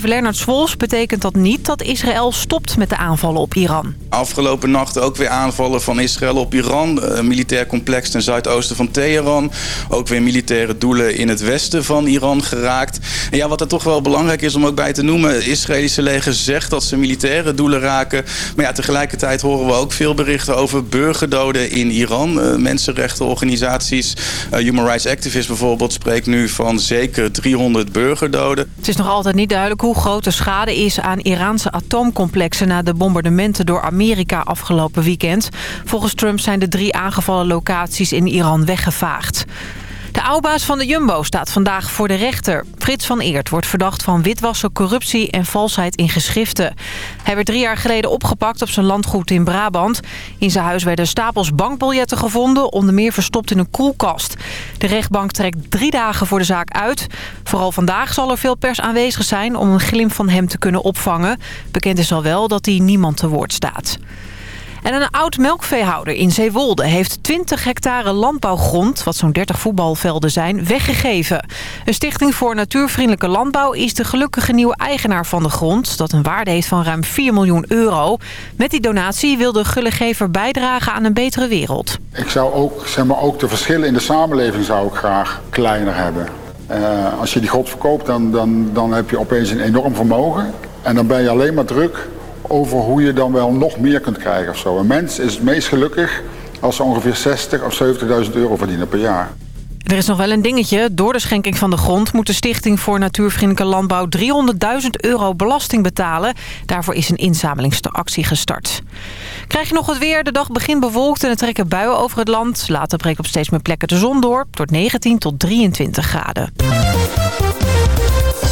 Verslaggever Lernart Swols betekent dat niet dat Israël stopt met de aanvallen op Iran. Afgelopen nacht ook weer aanvallen van Israël op Iran. Een militair complex ten zuidoosten van Teheran. Ook weer militaire doelen in het westen van Iran geraakt. En ja, wat er toch wel belangrijk is om ook bij te noemen. Het Israëlische leger zegt dat ze militaire doelen raken. Maar ja, tegelijkertijd horen we ook veel berichten over burgerdoden in Iran. Uh, mensenrechtenorganisaties, uh, Human Rights Activist bijvoorbeeld, spreekt nu van zeker 300 burgerdoden. Het is nog altijd niet duidelijk hoe groot de schade is aan Iraanse atoomcomplexen na de bombardementen door Amerika afgelopen weekend. Volgens Trump zijn de drie aangevallen locaties in Iran weggevaagd. De oudbaas van de Jumbo staat vandaag voor de rechter. Frits van Eert wordt verdacht van witwassen, corruptie en valsheid in geschriften. Hij werd drie jaar geleden opgepakt op zijn landgoed in Brabant. In zijn huis werden stapels bankbiljetten gevonden, onder meer verstopt in een koelkast. De rechtbank trekt drie dagen voor de zaak uit. Vooral vandaag zal er veel pers aanwezig zijn om een glimp van hem te kunnen opvangen. Bekend is al wel dat hij niemand te woord staat. En een oud melkveehouder in Zeewolde heeft 20 hectare landbouwgrond... wat zo'n 30 voetbalvelden zijn, weggegeven. Een stichting voor natuurvriendelijke landbouw... is de gelukkige nieuwe eigenaar van de grond... dat een waarde heeft van ruim 4 miljoen euro. Met die donatie wil de gullegever bijdragen aan een betere wereld. Ik zou ook, zeg maar, ook de verschillen in de samenleving zou ik graag kleiner hebben. Uh, als je die grond verkoopt, dan, dan, dan heb je opeens een enorm vermogen. En dan ben je alleen maar druk over hoe je dan wel nog meer kunt krijgen of zo. Een mens is het meest gelukkig als ze ongeveer 60 of 70.000 euro verdienen per jaar. Er is nog wel een dingetje. Door de schenking van de grond moet de Stichting voor Natuurvriendelijke Landbouw 300.000 euro belasting betalen. Daarvoor is een inzamelingsactie gestart. Krijg je nog het weer? De dag begint bewolkt en er trekken buien over het land. Later breekt op steeds meer plekken de zon door. Tot 19 tot 23 graden.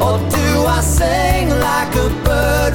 Or do I sing like a bird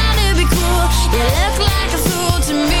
You look like a fool to me.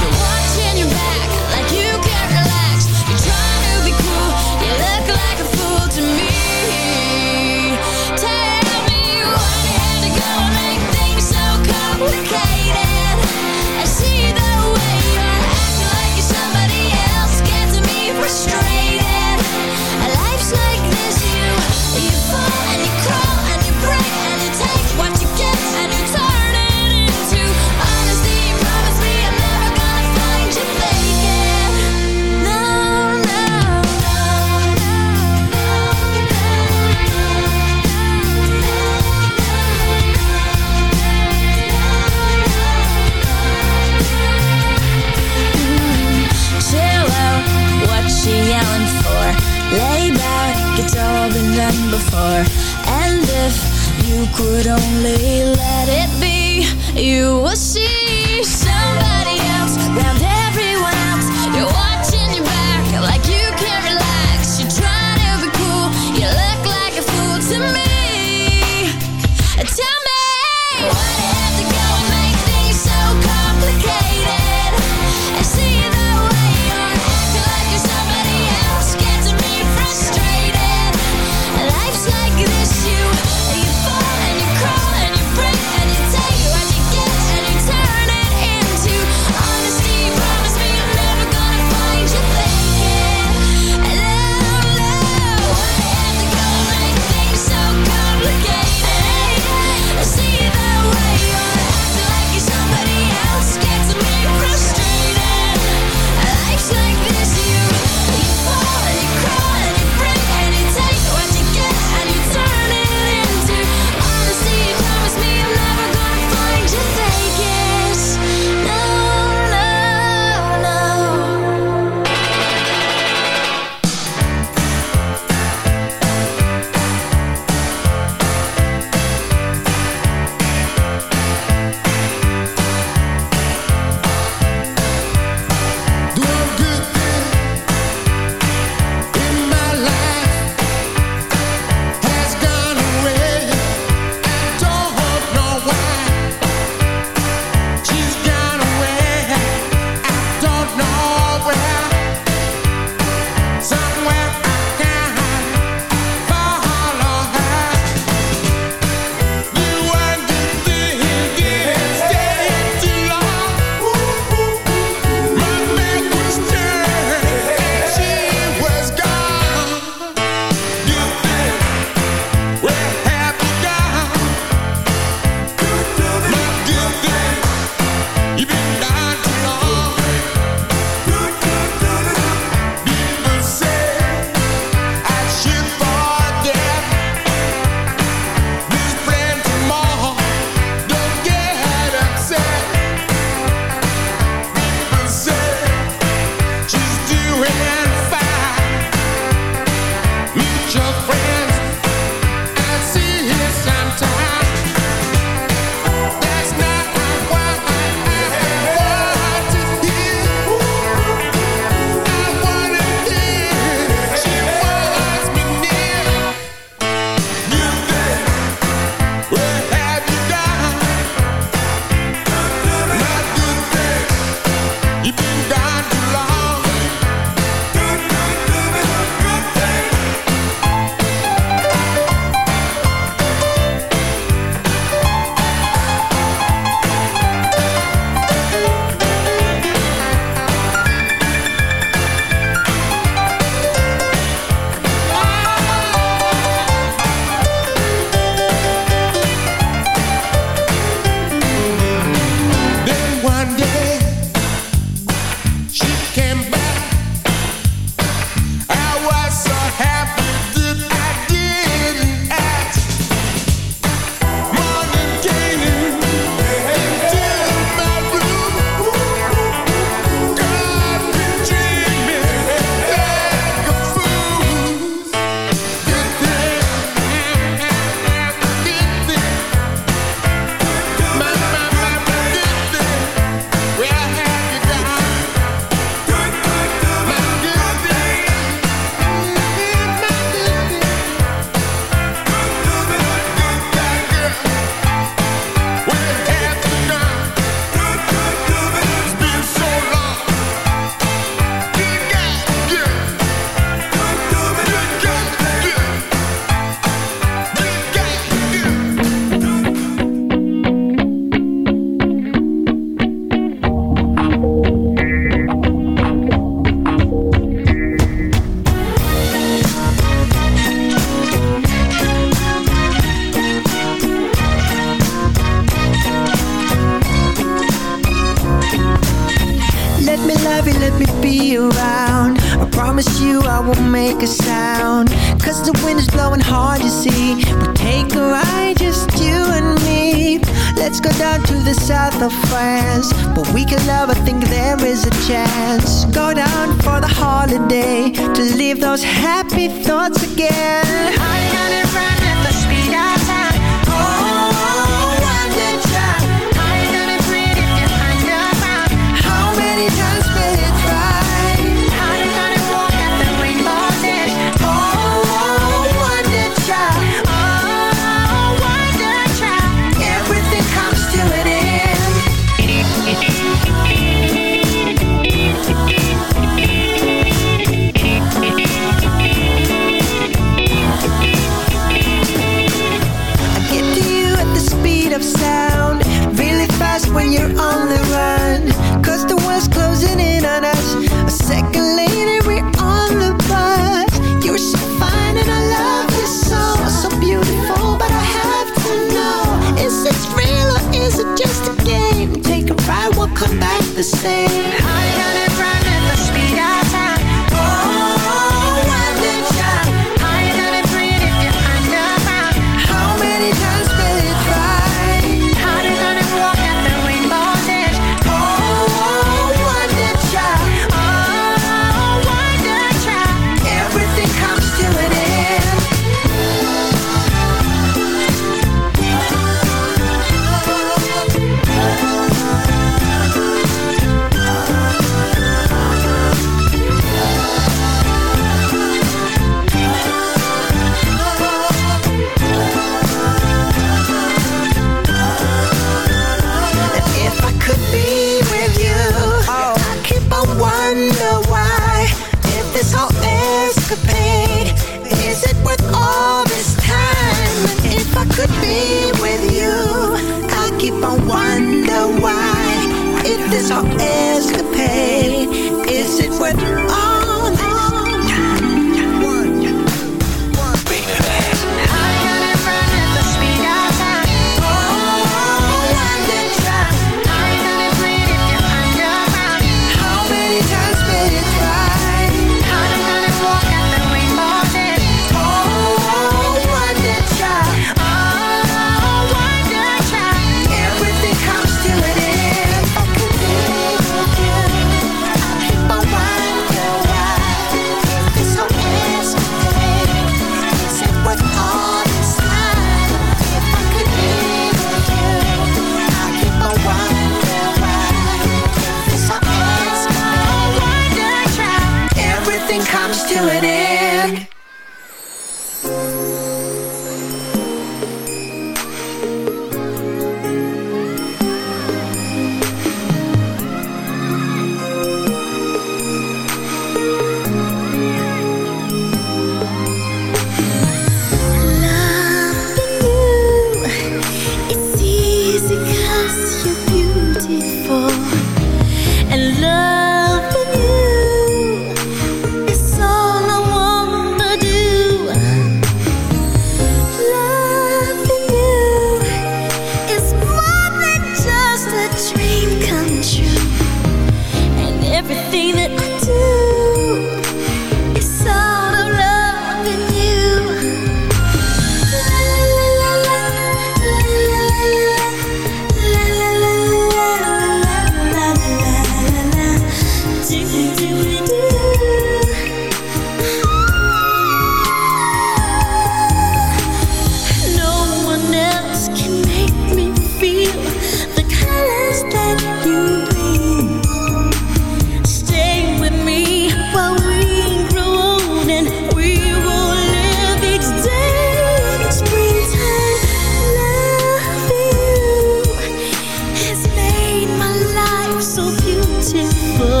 beautiful.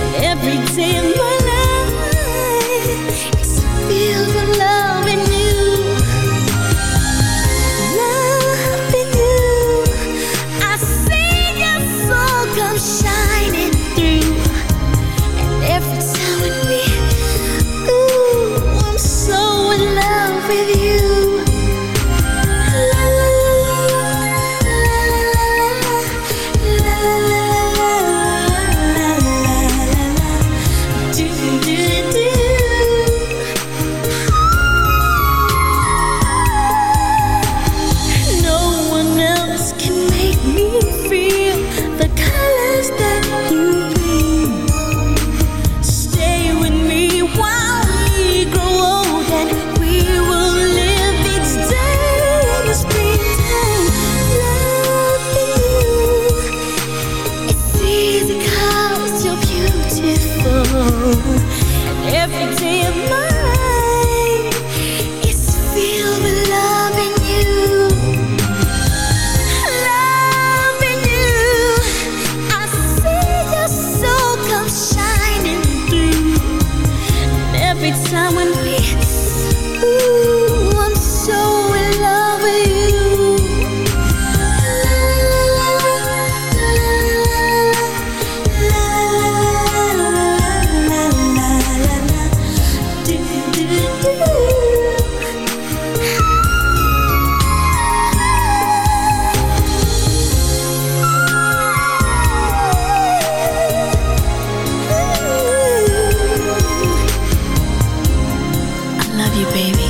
And every day love you, baby.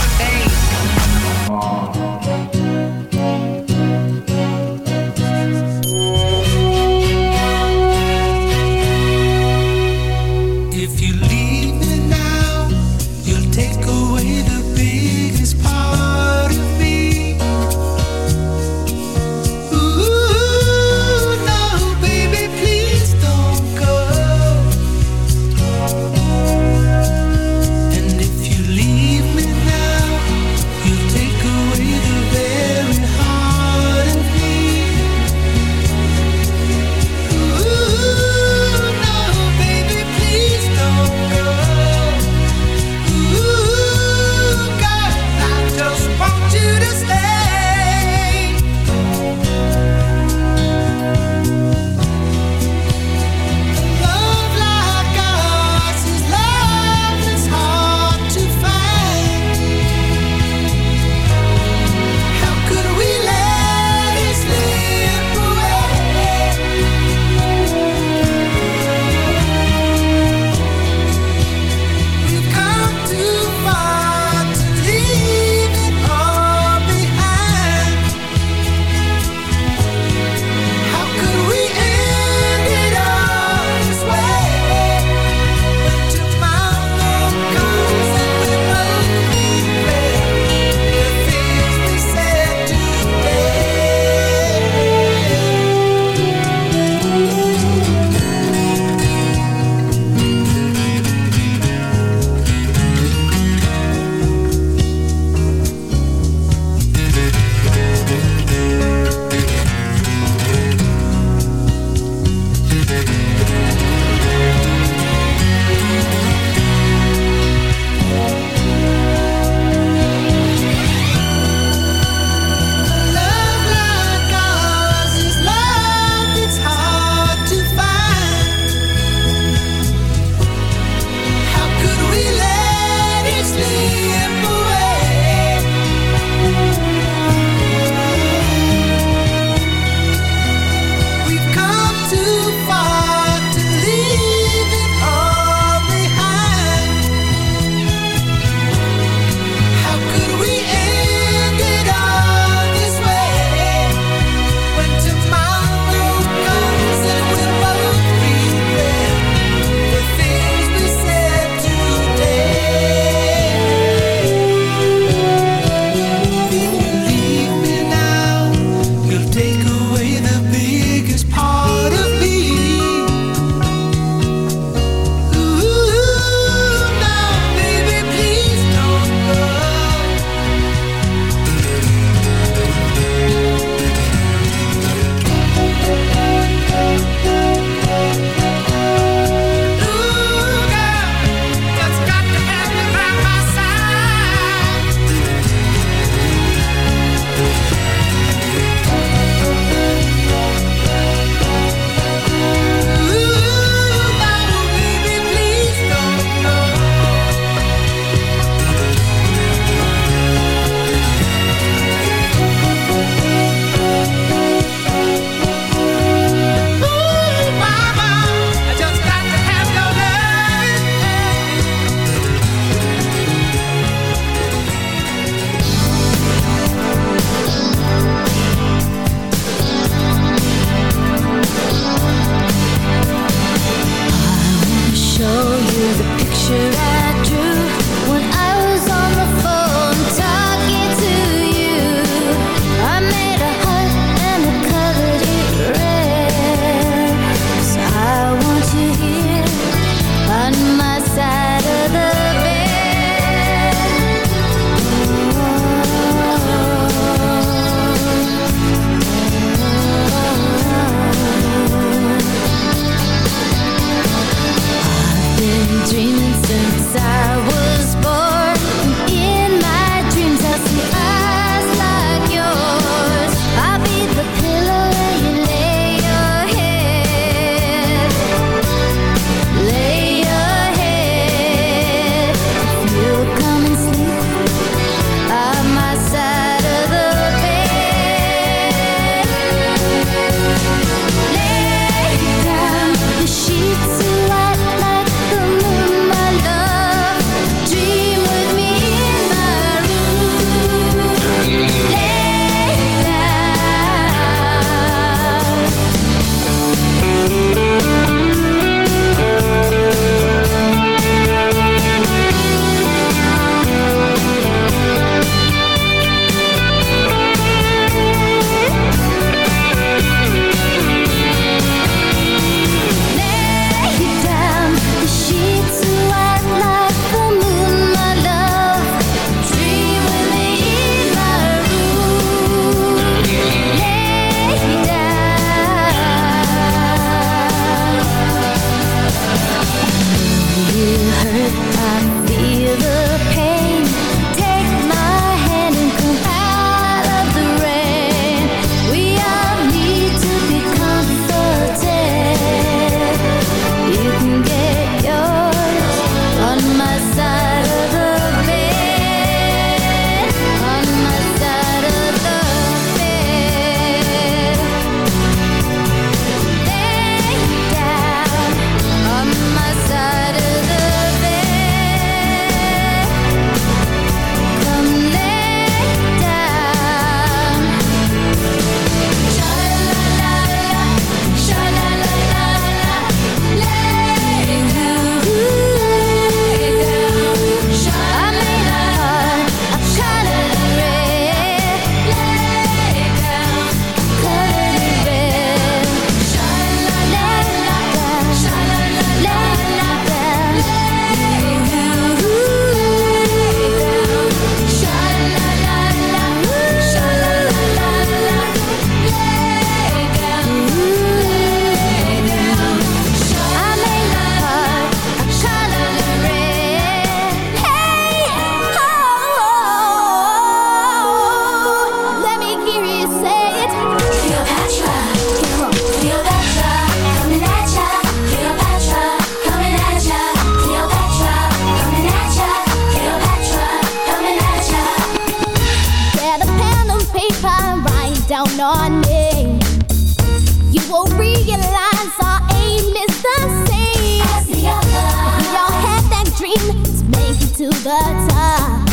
you will realize our aim is the same. We all have that dream to make it to the top.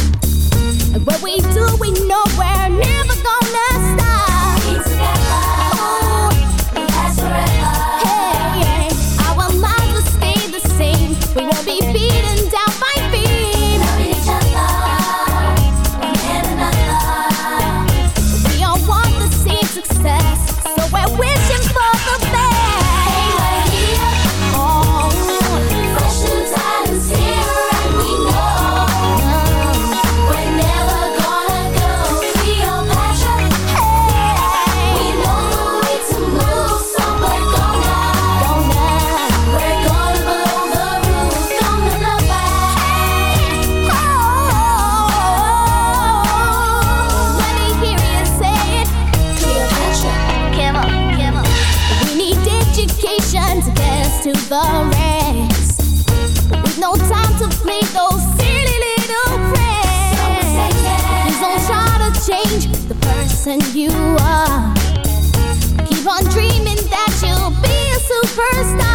And what we do, we know where. you are. Keep on dreaming that you'll be a superstar.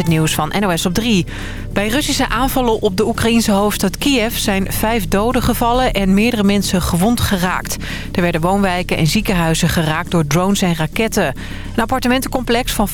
Het nieuws van NOS op 3. Bij Russische aanvallen op de Oekraïense hoofdstad Kiev zijn vijf doden gevallen en meerdere mensen gewond geraakt. Er werden woonwijken en ziekenhuizen geraakt door drones en raketten. Een appartementencomplex van